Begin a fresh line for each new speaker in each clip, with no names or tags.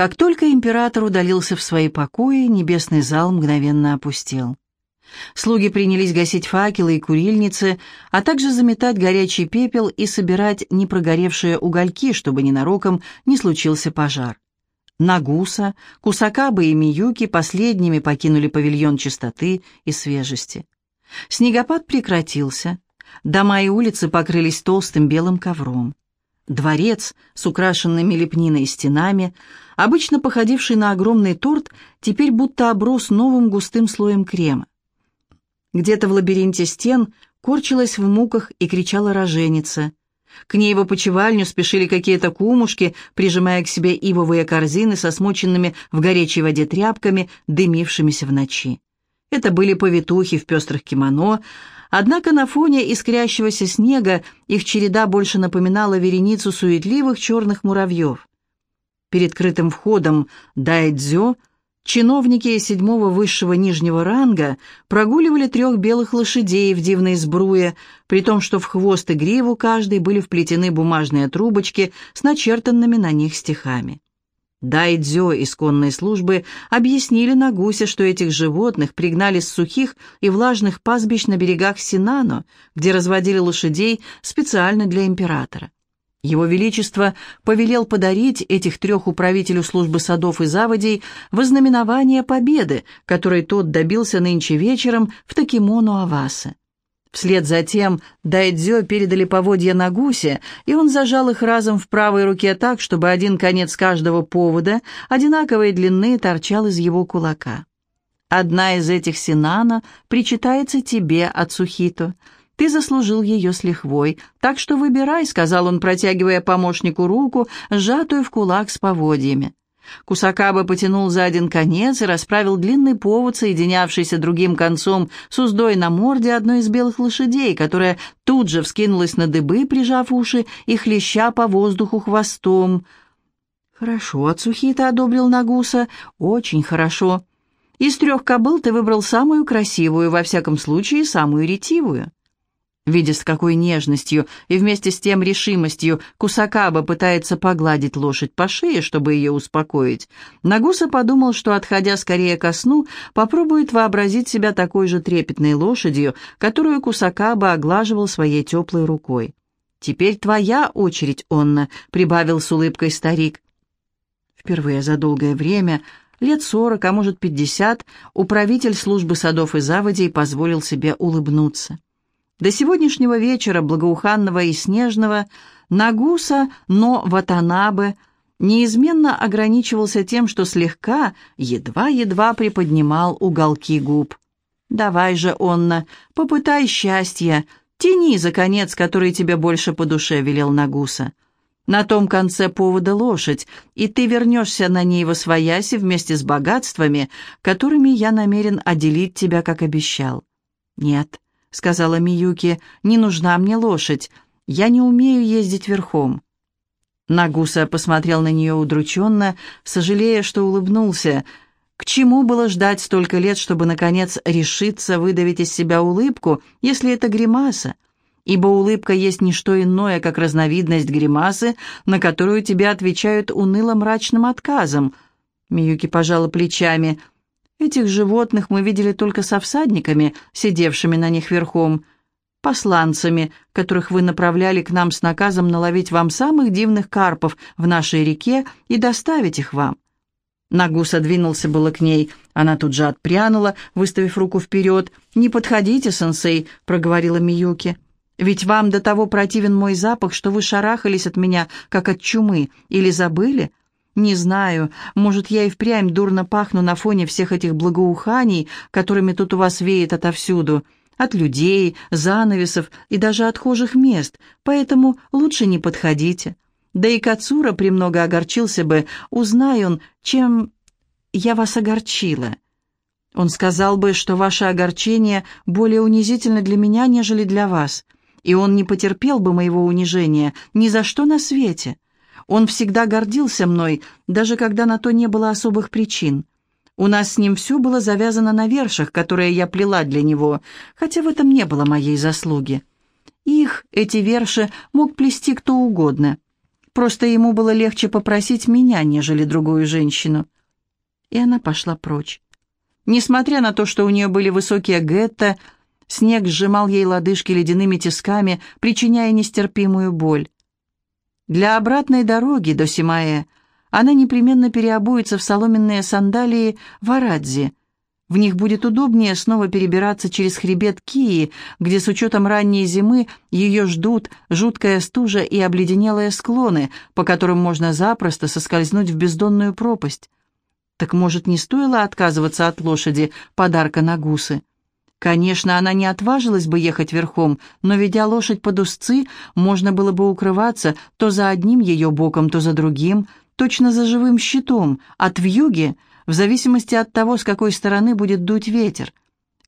Как только император удалился в свои покои, небесный зал мгновенно опустел. Слуги принялись гасить факелы и курильницы, а также заметать горячий пепел и собирать непрогоревшие угольки, чтобы ненароком не случился пожар. Нагуса, Кусакабы и Миюки последними покинули павильон чистоты и свежести. Снегопад прекратился, дома и улицы покрылись толстым белым ковром. Дворец с украшенными лепниной стенами, обычно походивший на огромный торт, теперь будто оброс новым густым слоем крема. Где-то в лабиринте стен корчилась в муках и кричала роженица. К ней в опочивальню спешили какие-то кумушки, прижимая к себе ивовые корзины со смоченными в горячей воде тряпками, дымившимися в ночи. Это были повитухи в пестрых кимоно, однако на фоне искрящегося снега их череда больше напоминала вереницу суетливых черных муравьев. Перед крытым входом Дайдзё Чиновники седьмого высшего нижнего ранга прогуливали трех белых лошадей в дивной сбруе, при том, что в хвост и гриву каждой были вплетены бумажные трубочки с начертанными на них стихами. Дайдзё из конной службы объяснили на гусе, что этих животных пригнали с сухих и влажных пастбищ на берегах Синано, где разводили лошадей специально для императора. Его Величество повелел подарить этих трех управителю службы садов и заводей во знаменование победы, которой тот добился нынче вечером в Такимону Аваса. Вслед за тем Дайдзё передали поводья на гусе, и он зажал их разом в правой руке так, чтобы один конец каждого повода одинаковой длины торчал из его кулака. «Одна из этих синана причитается тебе, Ацухито», ты заслужил ее с лихвой, так что выбирай», — сказал он, протягивая помощнику руку, сжатую в кулак с поводьями. Кусакаба потянул за один конец и расправил длинный повод, соединявшийся другим концом с уздой на морде одной из белых лошадей, которая тут же вскинулась на дыбы, прижав уши и хлеща по воздуху хвостом. «Хорошо, Ацухита одобрил Нагуса, очень хорошо. Из трех кобыл ты выбрал самую красивую, во всяком случае, самую ретивую». Видя, с какой нежностью и вместе с тем решимостью Кусакаба пытается погладить лошадь по шее, чтобы ее успокоить, Нагуса подумал, что, отходя скорее ко сну, попробует вообразить себя такой же трепетной лошадью, которую Кусакаба оглаживал своей теплой рукой. «Теперь твоя очередь, Онна», — прибавил с улыбкой старик. Впервые за долгое время, лет сорок, а может пятьдесят, управитель службы садов и заводей позволил себе улыбнуться. До сегодняшнего вечера, благоуханного и снежного, Нагуса, но Ватанабе неизменно ограничивался тем, что слегка, едва-едва приподнимал уголки губ. «Давай же, Онна, попытай счастья, тяни за конец, который тебе больше по душе», — велел Нагуса. «На том конце повода лошадь, и ты вернешься на ней во свояси вместе с богатствами, которыми я намерен отделить тебя, как обещал». «Нет, — сказала Миюки, — «не нужна мне лошадь. Я не умею ездить верхом». Нагуса посмотрел на нее удрученно, сожалея, что улыбнулся. К чему было ждать столько лет, чтобы, наконец, решиться выдавить из себя улыбку, если это гримаса? Ибо улыбка есть не что иное, как разновидность гримасы, на которую тебе отвечают уныло-мрачным отказом. Миюки пожала плечами. Этих животных мы видели только со всадниками, сидевшими на них верхом, посланцами, которых вы направляли к нам с наказом наловить вам самых дивных карпов в нашей реке и доставить их вам. Нагуса двинулся было к ней. Она тут же отпрянула, выставив руку вперед. «Не подходите, сенсей», — проговорила Миюки. «Ведь вам до того противен мой запах, что вы шарахались от меня, как от чумы, или забыли? Не знаю, может, я и впрямь дурно пахну на фоне всех этих благоуханий, которыми тут у вас веет отовсюду, от людей, занавесов и даже отхожих мест, поэтому лучше не подходите. Да и Кацура премного огорчился бы, узнай он, чем я вас огорчила. Он сказал бы, что ваше огорчение более унизительно для меня, нежели для вас, и он не потерпел бы моего унижения ни за что на свете». Он всегда гордился мной, даже когда на то не было особых причин. У нас с ним все было завязано на вершах, которые я плела для него, хотя в этом не было моей заслуги. Их, эти верши, мог плести кто угодно. Просто ему было легче попросить меня, нежели другую женщину. И она пошла прочь. Несмотря на то, что у нее были высокие гетто, снег сжимал ей лодыжки ледяными тисками, причиняя нестерпимую боль. Для обратной дороги до Симаэ она непременно переобуется в соломенные сандалии в Арадзе. В них будет удобнее снова перебираться через хребет Кии, где с учетом ранней зимы ее ждут жуткая стужа и обледенелые склоны, по которым можно запросто соскользнуть в бездонную пропасть. Так, может, не стоило отказываться от лошади, подарка на гусы? Конечно, она не отважилась бы ехать верхом, но, ведя лошадь под узцы, можно было бы укрываться то за одним ее боком, то за другим, точно за живым щитом, от вьюги, в зависимости от того, с какой стороны будет дуть ветер.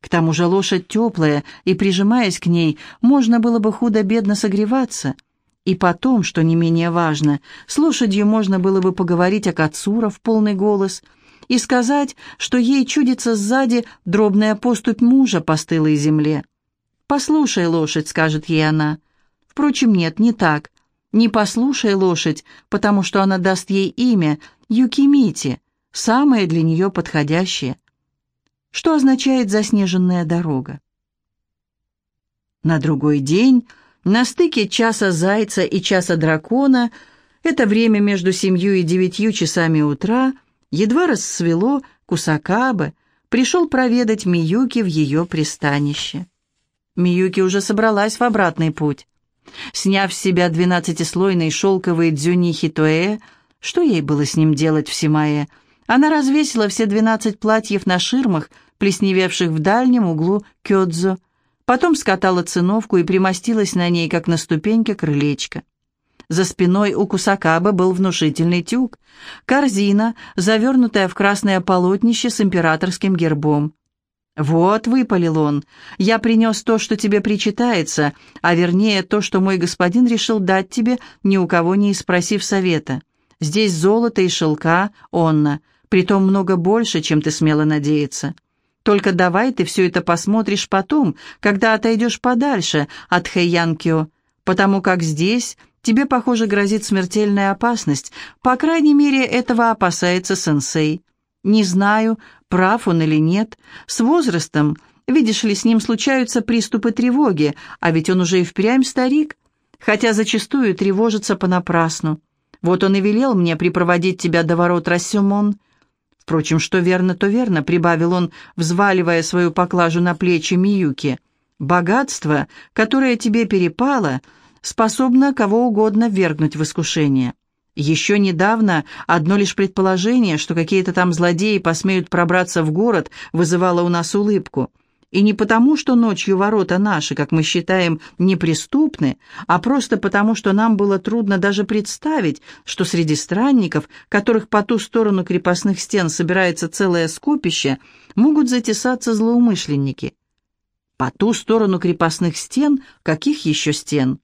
К тому же лошадь теплая, и, прижимаясь к ней, можно было бы худо-бедно согреваться. И потом, что не менее важно, с лошадью можно было бы поговорить о Кацура в полный голос и сказать, что ей чудится сзади дробная поступь мужа по стылой земле. «Послушай, лошадь», — скажет ей она. Впрочем, нет, не так. Не послушай лошадь, потому что она даст ей имя Юкимити, самое для нее подходящее. Что означает заснеженная дорога? На другой день, на стыке часа зайца и часа дракона, это время между семью и девятью часами утра, едва рассвело, Кусакабе пришел проведать Миюки в ее пристанище. Миюки уже собралась в обратный путь. Сняв с себя двенадцатислойный шелковый дзюни хитоэ, что ей было с ним делать в Симае, она развесила все двенадцать платьев на ширмах, плесневевших в дальнем углу кёдзо, потом скатала циновку и примостилась на ней, как на ступеньке крылечка. За спиной у Кусакаба был внушительный тюк, корзина, завернутая в красное полотнище с императорским гербом. «Вот», — выпалил он, — «я принес то, что тебе причитается, а вернее то, что мой господин решил дать тебе, ни у кого не спросив совета. Здесь золото и шелка, Онна, притом много больше, чем ты смела надеяться. Только давай ты все это посмотришь потом, когда отойдешь подальше от Хэйянкио, потому как здесь тебе, похоже, грозит смертельная опасность, по крайней мере, этого опасается сенсей». Не знаю, прав он или нет. С возрастом, видишь ли, с ним случаются приступы тревоги, а ведь он уже и впрямь старик, хотя зачастую тревожится понапрасну. Вот он и велел мне припроводить тебя до ворот Рассюмон. Впрочем, что верно, то верно, прибавил он, взваливая свою поклажу на плечи Миюки. Богатство, которое тебе перепало, способно кого угодно ввергнуть в искушение. Еще недавно одно лишь предположение, что какие-то там злодеи посмеют пробраться в город, вызывало у нас улыбку. И не потому, что ночью ворота наши, как мы считаем, неприступны, а просто потому, что нам было трудно даже представить, что среди странников, которых по ту сторону крепостных стен собирается целое скопище, могут затесаться злоумышленники. По ту сторону крепостных стен? Каких еще стен?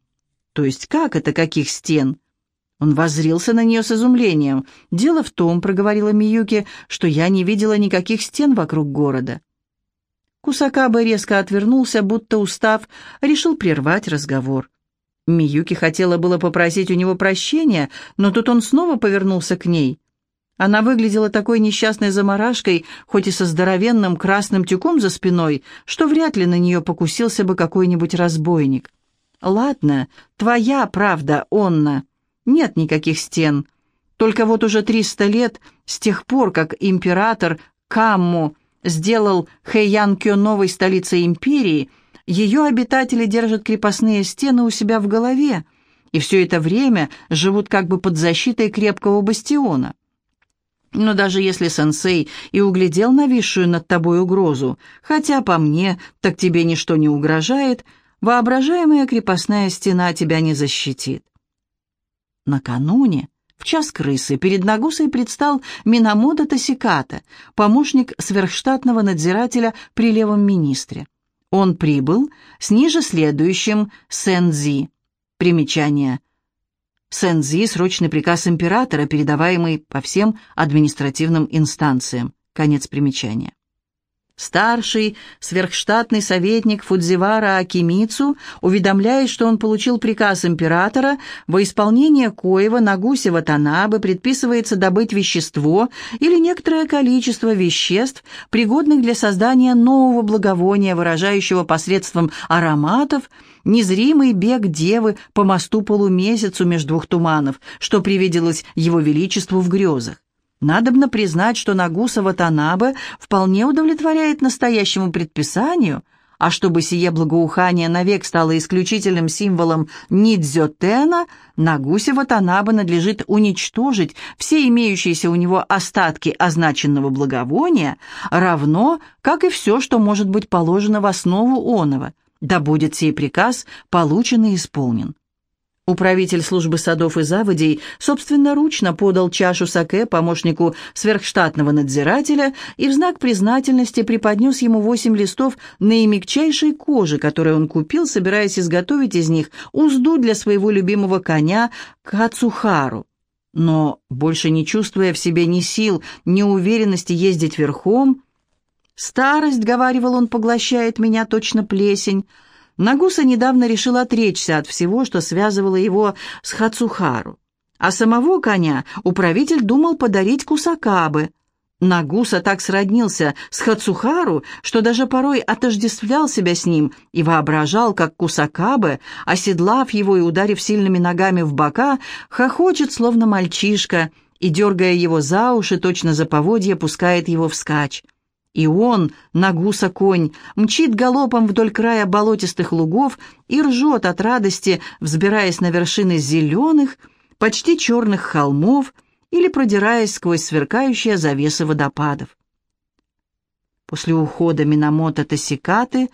То есть как это каких стен? Он воззрился на нее с изумлением. «Дело в том, — проговорила Миюки, — что я не видела никаких стен вокруг города». Кусакаба резко отвернулся, будто устав, решил прервать разговор. Миюки хотела было попросить у него прощения, но тут он снова повернулся к ней. Она выглядела такой несчастной заморашкой, хоть и со здоровенным красным тюком за спиной, что вряд ли на нее покусился бы какой-нибудь разбойник. «Ладно, твоя правда, Онна», нет никаких стен. Только вот уже 300 лет с тех пор, как император Камму сделал Хэйянкё новой столицей империи, ее обитатели держат крепостные стены у себя в голове, и все это время живут как бы под защитой крепкого бастиона. Но даже если сенсей и углядел нависшую над тобой угрозу, хотя по мне так тебе ничто не угрожает, воображаемая крепостная стена тебя не защитит. Накануне, в час крысы, перед Нагусой предстал Минамода Тосиката, помощник сверхштатного надзирателя при левом министре. Он прибыл с ниже следующим Сензи. Примечание. Сензи – срочный приказ императора, передаваемый по всем административным инстанциям. Конец примечания. Старший сверхштатный советник Фудзивара Акимицу уведомляет, что он получил приказ императора, во исполнение коего Нагусе Ватанабе предписывается добыть вещество или некоторое количество веществ, пригодных для создания нового благовония, выражающего посредством ароматов незримый бег девы по мосту полумесяцу между двух туманов, что привиделось его величеству в грезах. Надобно признать, что Нагуса Ватанабе вполне удовлетворяет настоящему предписанию, а чтобы сие благоухание навек стало исключительным символом Нидзётена, Нагусе Ватанабе надлежит уничтожить все имеющиеся у него остатки означенного благовония, равно, как и все, что может быть положено в основу оного, да будет сей приказ получен и исполнен. Управитель службы садов и заводей собственноручно подал чашу саке помощнику сверхштатного надзирателя и в знак признательности преподнес ему восемь листов наимягчайшей кожи, которые он купил, собираясь изготовить из них узду для своего любимого коня Кацухару. Но, больше не чувствуя в себе ни сил, ни уверенности ездить верхом, «Старость, — говаривал он, — поглощает меня точно плесень», Нагуса недавно решил отречься от всего, что связывало его с Хацухару. А самого коня управитель думал подарить Кусакабе. Нагуса так сроднился с Хацухару, что даже порой отождествлял себя с ним и воображал, как Кусакабе, оседлав его и ударив сильными ногами в бока, хохочет, словно мальчишка, и, дергая его за уши, точно за поводья, пускает его вскачь. И он, Нагуса конь, мчит галопом вдоль края болотистых лугов и ржет от радости, взбираясь на вершины зеленых, почти черных холмов или продираясь сквозь сверкающие завесы водопадов. После ухода Минамото Тосикаты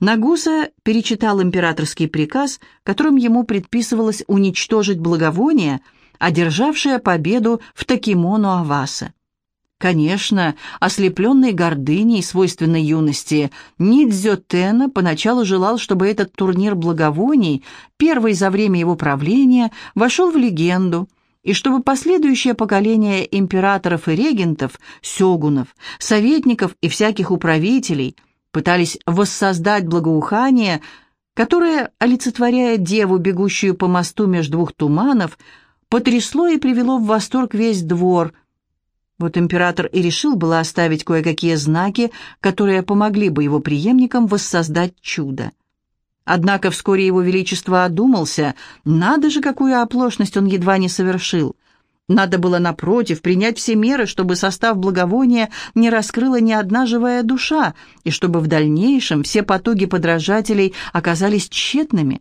Нагуса перечитал императорский приказ, которым ему предписывалось уничтожить благовоние, одержавшее победу в Такимону Аваса. Конечно, ослепленный гордыней, свойственной юности, Нидзё Тена поначалу желал, чтобы этот турнир благовоний, первый за время его правления, вошел в легенду, и чтобы последующее поколение императоров и регентов, сёгунов, советников и всяких управителей пытались воссоздать благоухание, которое, олицетворяя деву, бегущую по мосту между двух туманов, потрясло и привело в восторг весь двор – вот император и решил было оставить кое-какие знаки, которые помогли бы его преемникам воссоздать чудо. Однако вскоре его величество одумался, надо же, какую оплошность он едва не совершил. Надо было, напротив, принять все меры, чтобы состав благовония не раскрыла ни одна живая душа, и чтобы в дальнейшем все потуги подражателей оказались тщетными.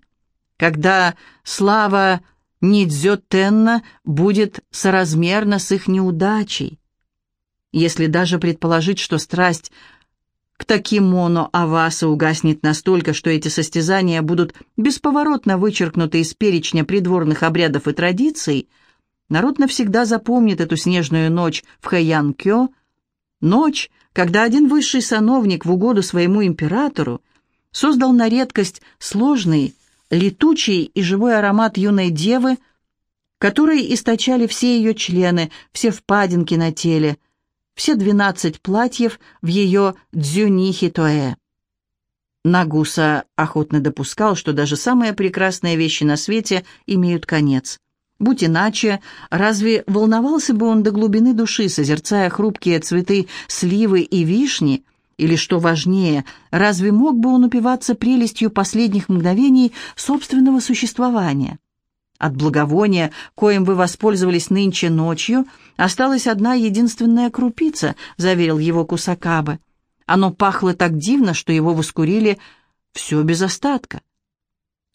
Когда слава Нидзё-Тенна будет соразмерна с их неудачей. Если даже предположить, что страсть к такимоно Аваса угаснет настолько, что эти состязания будут бесповоротно вычеркнуты из перечня придворных обрядов и традиций, народ навсегда запомнит эту снежную ночь в Хэян-Кё, ночь, когда один высший сановник в угоду своему императору создал на редкость сложный, летучий и живой аромат юной девы, который источали все ее члены, все впадинки на теле – все двенадцать платьев в ее дзюнихи-тоэ. Нагуса охотно допускал, что даже самые прекрасные вещи на свете имеют конец. Будь иначе, разве волновался бы он до глубины души, созерцая хрупкие цветы сливы и вишни, или, что важнее, разве мог бы он упиваться прелестью последних мгновений собственного существования? От благовония, коим вы воспользовались нынче ночью, осталась одна единственная крупица», — заверил его Кусакабе. «Оно пахло так дивно, что его воскурили все без остатка».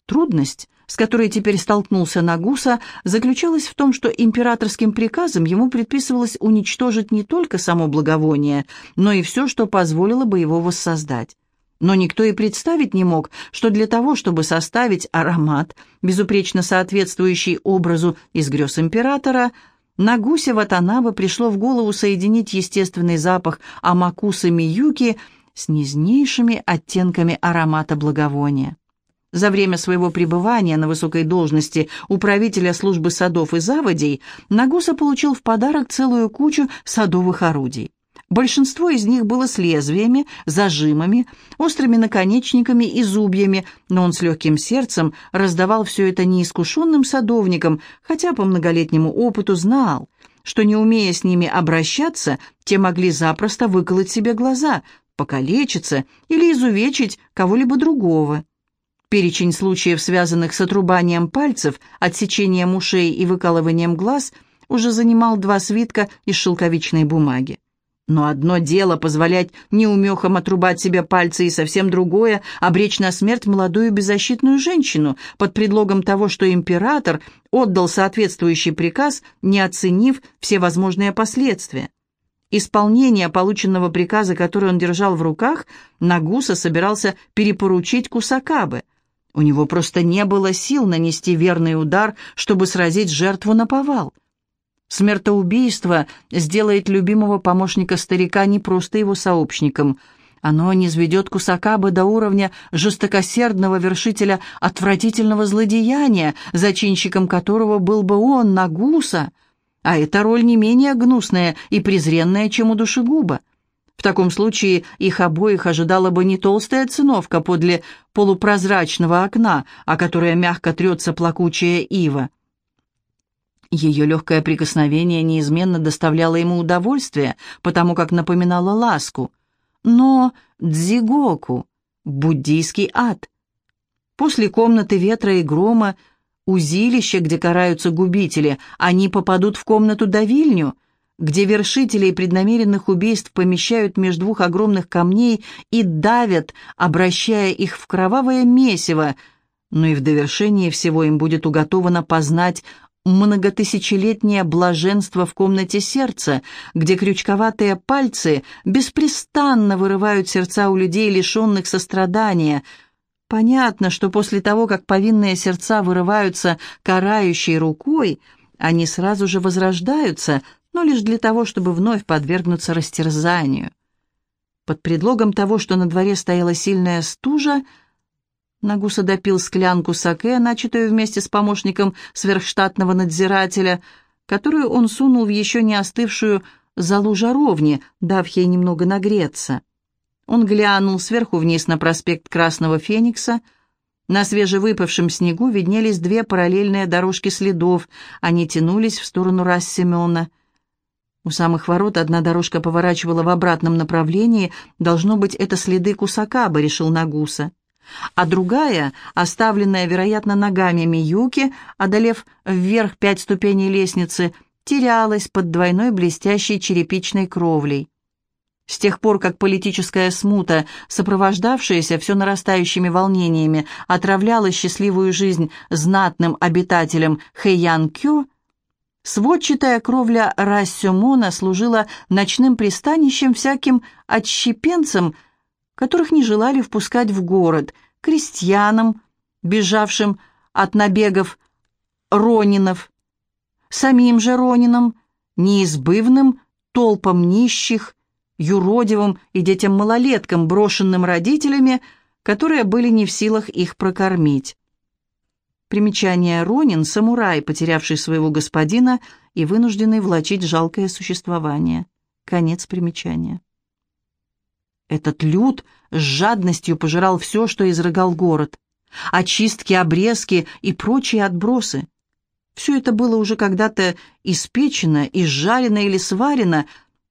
Трудность, с которой теперь столкнулся Нагуса, заключалась в том, что императорским приказом ему предписывалось уничтожить не только само благовоние, но и все, что позволило бы его воссоздать. Но никто и представить не мог, что для того, чтобы составить аромат, безупречно соответствующий образу из грез императора, на гусе Ватанаба пришло в голову соединить естественный запах амакусы Миюки с нежнейшими оттенками аромата благовония. За время своего пребывания на высокой должности управителя службы садов и заводей Нагуса получил в подарок целую кучу садовых орудий Большинство из них было с лезвиями, зажимами, острыми наконечниками и зубьями, но он с легким сердцем раздавал все это неискушенным садовникам, хотя по многолетнему опыту знал, что, не умея с ними обращаться, те могли запросто выколоть себе глаза, покалечиться или изувечить кого-либо другого. Перечень случаев, связанных с отрубанием пальцев, отсечением ушей и выкалыванием глаз, уже занимал два свитка из шелковичной бумаги. Но одно дело позволять неумехам отрубать себе пальцы, и совсем другое — обречь на смерть молодую беззащитную женщину под предлогом того, что император отдал соответствующий приказ, не оценив все возможные последствия. Исполнение полученного приказа, который он держал в руках, Нагуса собирался перепоручить Кусакабе. У него просто не было сил нанести верный удар, чтобы сразить жертву на повал. Смертоубийство сделает любимого помощника старика не просто его сообщником. Оно низведет Кусакаба до уровня жестокосердного вершителя отвратительного злодеяния, зачинщиком которого был бы он, Нагуса. А эта роль не менее гнусная и презренная, чем у душегуба. В таком случае их обоих ожидала бы не толстая циновка подле полупрозрачного окна, о которое мягко трется плакучая ива, ее легкое прикосновение неизменно доставляло ему удовольствие, потому как напоминало ласку. Но дзигоку — буддийский ад. После комнаты ветра и грома, узилища, где караются губители, они попадут в комнату давильню, где вершителей преднамеренных убийств помещают между двух огромных камней и давят, обращая их в кровавое месиво, но и в довершение всего им будет уготовано познать многотысячелетнее блаженство в комнате сердца, где крючковатые пальцы беспрестанно вырывают сердца у людей, лишенных сострадания. Понятно, что после того, как повинные сердца вырываются карающей рукой, они сразу же возрождаются, но лишь для того, чтобы вновь подвергнуться растерзанию. Под предлогом того, что на дворе стояла сильная стужа, Нагуса допил склянку саке, начатую вместе с помощником сверхштатного надзирателя, которую он сунул в еще не остывшую залу жаровни, дав ей немного нагреться. Он глянул сверху вниз на проспект Красного Феникса. На свежевыпавшем снегу виднелись две параллельные дорожки следов. Они тянулись в сторону Рассемена. У самых ворот одна дорожка поворачивала в обратном направлении. Должно быть, это следы Кусакаба, решил Нагуса а другая, оставленная, вероятно, ногами Миюки, одолев вверх пять ступеней лестницы, терялась под двойной блестящей черепичной кровлей. С тех пор, как политическая смута, сопровождавшаяся все нарастающими волнениями, отравляла счастливую жизнь знатным обитателям Хэйян-Кё, сводчатая кровля Рассюмона служила ночным пристанищем всяким отщепенцам, которых не желали впускать в город, крестьянам, бежавшим от набегов ронинов, самим же ронинам, неизбывным толпам нищих, юродивым и детям-малолеткам, брошенным родителями, которые были не в силах их прокормить. Примечание Ронин – самурай, потерявший своего господина и вынужденный влачить жалкое существование. Конец примечания. Этот люд с жадностью пожирал все, что изрыгал город. Очистки, обрезки и прочие отбросы. Все это было уже когда-то испечено, изжарено или сварено,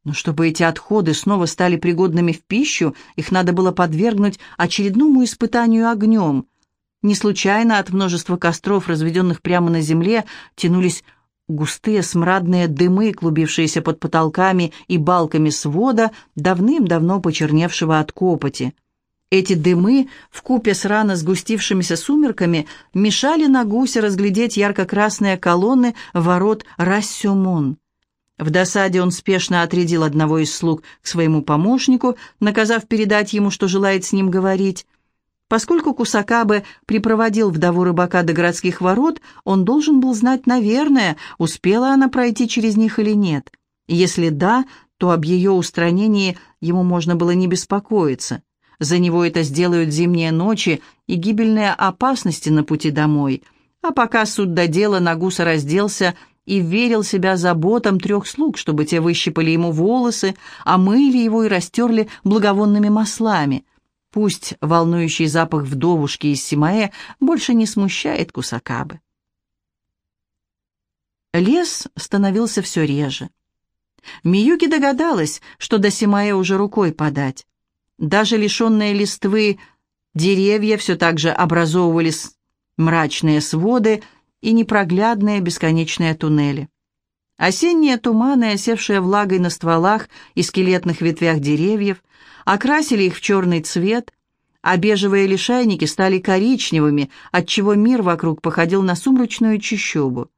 но чтобы эти отходы снова стали пригодными в пищу, их надо было подвергнуть очередному испытанию огнем. Не случайно от множества костров, разведенных прямо на земле, тянулись Густые смрадные дымы, клубившиеся под потолками и балками свода, давным-давно почерневшего от копоти. Эти дымы, вкупе с рано сгустившимися сумерками, мешали на гусе разглядеть ярко-красные колонны ворот Рассюмон. В досаде он спешно отрядил одного из слуг к своему помощнику, наказав передать ему, что желает с ним говорить. Поскольку Кусакабе припроводил вдову рыбака до городских ворот, он должен был знать, наверное, успела она пройти через них или нет. Если да, то об ее устранении ему можно было не беспокоиться. За него это сделают зимние ночи и гибельные опасности на пути домой. А пока суд до дела Нагуса разделся и верил себя заботам трех слуг, чтобы те выщипали ему волосы, омыли его и растерли благовонными маслами. Пусть волнующий запах вдовушки из Симаэ больше не смущает Кусакабы. Лес становился все реже. Миюки догадалась, что до Симаэ уже рукой подать. Даже лишенные листвы деревья все так же образовывались мрачные своды и непроглядные бесконечные туннели. Осенние туманы, осевшие влагой на стволах и скелетных ветвях деревьев, окрасили их в черный цвет, а бежевые лишайники стали коричневыми, отчего мир вокруг походил на сумрачную чащобу.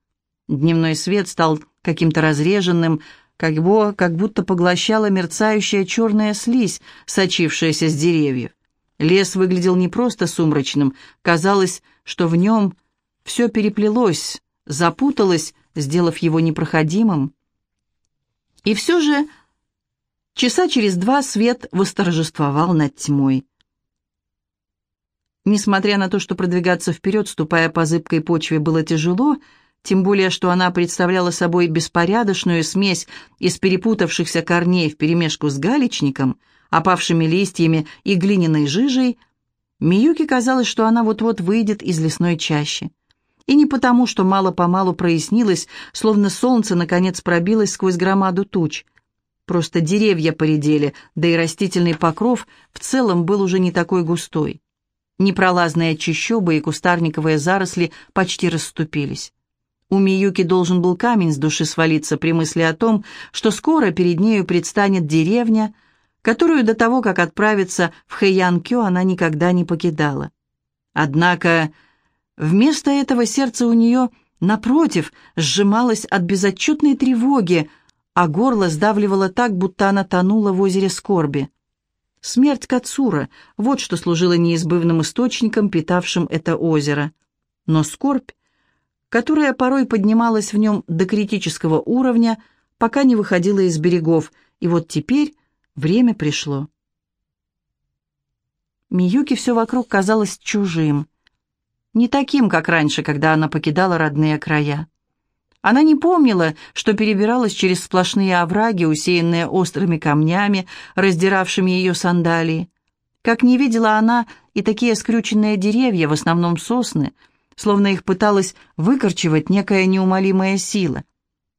Дневной свет стал каким-то разреженным, как, бы, как будто поглощала мерцающая черная слизь, сочившаяся с деревьев. Лес выглядел не просто сумрачным, казалось, что в нем все переплелось, запуталось, сделав его непроходимым. И все же часа через два свет восторжествовал над тьмой. Несмотря на то, что продвигаться вперед, ступая по зыбкой почве, было тяжело, тем более, что она представляла собой беспорядочную смесь из перепутавшихся корней вперемешку с галечником, опавшими листьями и глиняной жижей, Миюке казалось, что она вот-вот выйдет из лесной чащи. И не потому, что мало-помалу прояснилось, словно солнце наконец пробилось сквозь громаду туч. Просто деревья поредели, да и растительный покров в целом был уже не такой густой. Непролазные чащобы и кустарниковые заросли почти расступились. У Миюки должен был камень с души свалиться при мысли о том, что скоро перед нею предстанет деревня, которую до того, как отправиться в Хэйянкё, она никогда не покидала. Однако вместо этого сердце у нее, напротив, сжималось от безотчетной тревоги, а горло сдавливало так, будто она тонула в озере скорби. Смерть Кацура — вот что служило неизбывным источником, питавшим это озеро. Но скорбь которая порой поднималась в нем до критического уровня, пока не выходила из берегов, и вот теперь время пришло. Миюки все вокруг казалось чужим, не таким, как раньше, когда она покидала родные края. Она не помнила, что перебиралась через сплошные овраги, усеянные острыми камнями, раздиравшими ее сандалии. Как не видела она и такие скрюченные деревья, в основном сосны, словно их пыталась выкорчевать некая неумолимая сила.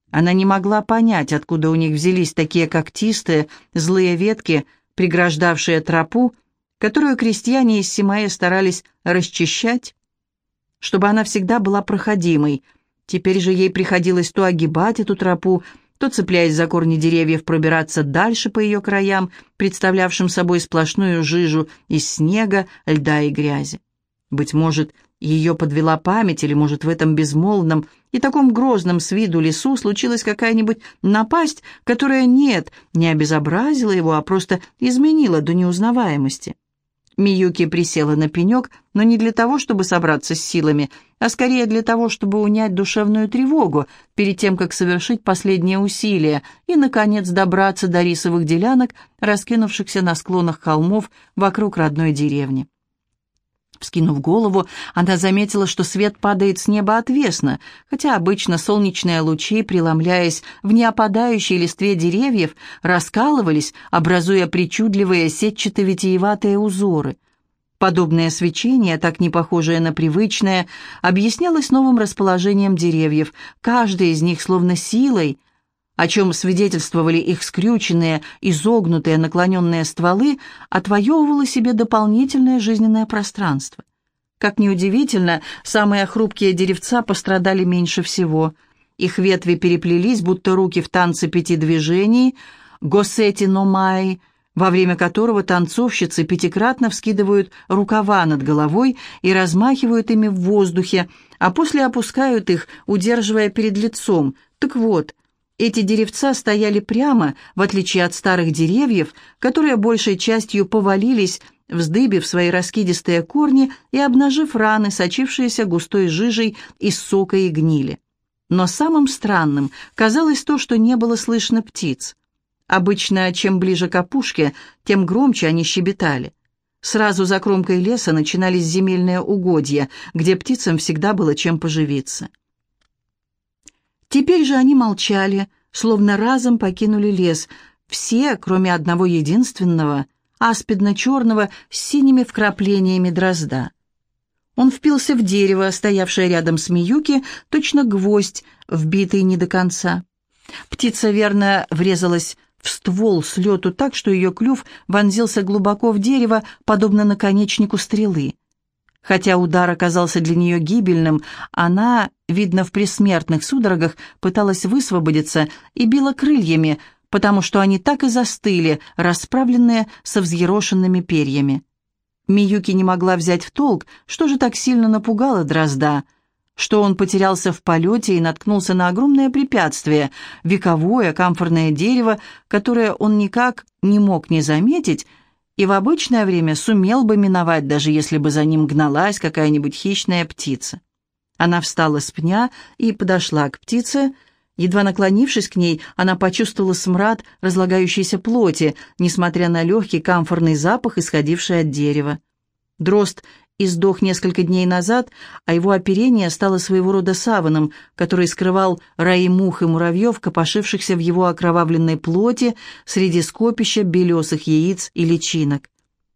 Она не могла понять, откуда у них взялись такие когтистые, злые ветки, преграждавшие тропу, которую крестьяне из Симаэ старались расчищать, чтобы она всегда была проходимой. Теперь же ей приходилось то огибать эту тропу, то, цепляясь за корни деревьев, пробираться дальше по ее краям, представлявшим собой сплошную жижу из снега, льда и грязи. Быть может, ее подвела память, или, может, в этом безмолвном и таком грозном с виду лесу случилась какая-нибудь напасть, которая нет, не обезобразила его, а просто изменила до неузнаваемости. Миюки присела на пенек, но не для того, чтобы собраться с силами, а скорее для того, чтобы унять душевную тревогу перед тем, как совершить последнее усилие и, наконец, добраться до рисовых делянок, раскинувшихся на склонах холмов вокруг родной деревни. Вскинув голову, она заметила, что свет падает с неба отвесно, хотя обычно солнечные лучи, преломляясь в неопадающей листве деревьев, раскалывались, образуя причудливые сетчато-витиеватые узоры. Подобное свечение, так не похожее на привычное, объяснялось новым расположением деревьев, каждый из них словно силой – о чем свидетельствовали их скрюченные, изогнутые, наклоненные стволы, отвоевывало себе дополнительное жизненное пространство. Как неудивительно, самые хрупкие деревца пострадали меньше всего. Их ветви переплелись, будто руки в танце пяти движений, госети номай, во время которого танцовщицы пятикратно вскидывают рукава над головой и размахивают ими в воздухе, а после опускают их, удерживая перед лицом. Так вот, эти деревца стояли прямо, в отличие от старых деревьев, которые большей частью повалились, вздыбив свои раскидистые корни и обнажив раны, сочившиеся густой жижей из сока и гнили. Но самым странным казалось то, что не было слышно птиц. Обычно, чем ближе к опушке, тем громче они щебетали. Сразу за кромкой леса начинались земельные угодья, где птицам всегда было чем поживиться. Теперь же они молчали, словно разом покинули лес, все, кроме одного единственного, аспидно-черного с синими вкраплениями дрозда. Он впился в дерево, стоявшее рядом с Миюки, точно гвоздь, вбитый не до конца. Птица верно врезалась в ствол с лету так, что ее клюв вонзился глубоко в дерево, подобно наконечнику стрелы. Хотя удар оказался для нее гибельным, она, видно, в пресмертных судорогах пыталась высвободиться и била крыльями, потому что они так и застыли, расправленные со взъерошенными перьями. Миюки не могла взять в толк, что же так сильно напугало дрозда, что он потерялся в полете и наткнулся на огромное препятствие, вековое камфорное дерево, которое он никак не мог не заметить, и в обычное время сумел бы миновать, даже если бы за ним гналась какая-нибудь хищная птица. Она встала с пня и подошла к птице, Едва наклонившись к ней, она почувствовала смрад разлагающейся плоти, несмотря на легкий камфорный запах, исходивший от дерева. Дрозд издох несколько дней назад, а его оперение стало своего рода саваном, который скрывал раи мух и муравьев, копошившихся в его окровавленной плоти среди скопища белесых яиц и личинок.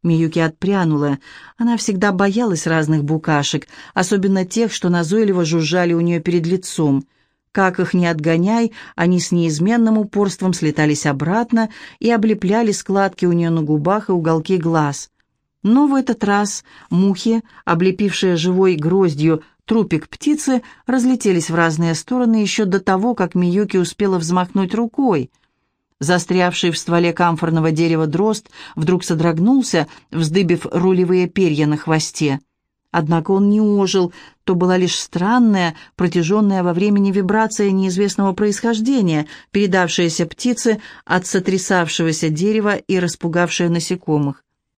Миюки отпрянула. Она всегда боялась разных букашек, особенно тех, что назойливо жужжали у нее перед лицом. Как их ни отгоняй, они с неизменным упорством слетались обратно и облепляли складки у нее на губах и уголки глаз. Но в этот раз мухи, облепившие живой гроздью трупик птицы, разлетелись в разные стороны еще до того, как Миюки успела взмахнуть рукой. Застрявший в стволе камфорного дерева дрозд вдруг содрогнулся, вздыбив рулевые перья на хвосте. Однако он не ожил, то была лишь странная, протяженная во времени вибрация неизвестного происхождения, передавшаяся птице от сотрясавшегося дерева и распугавшая насекомых.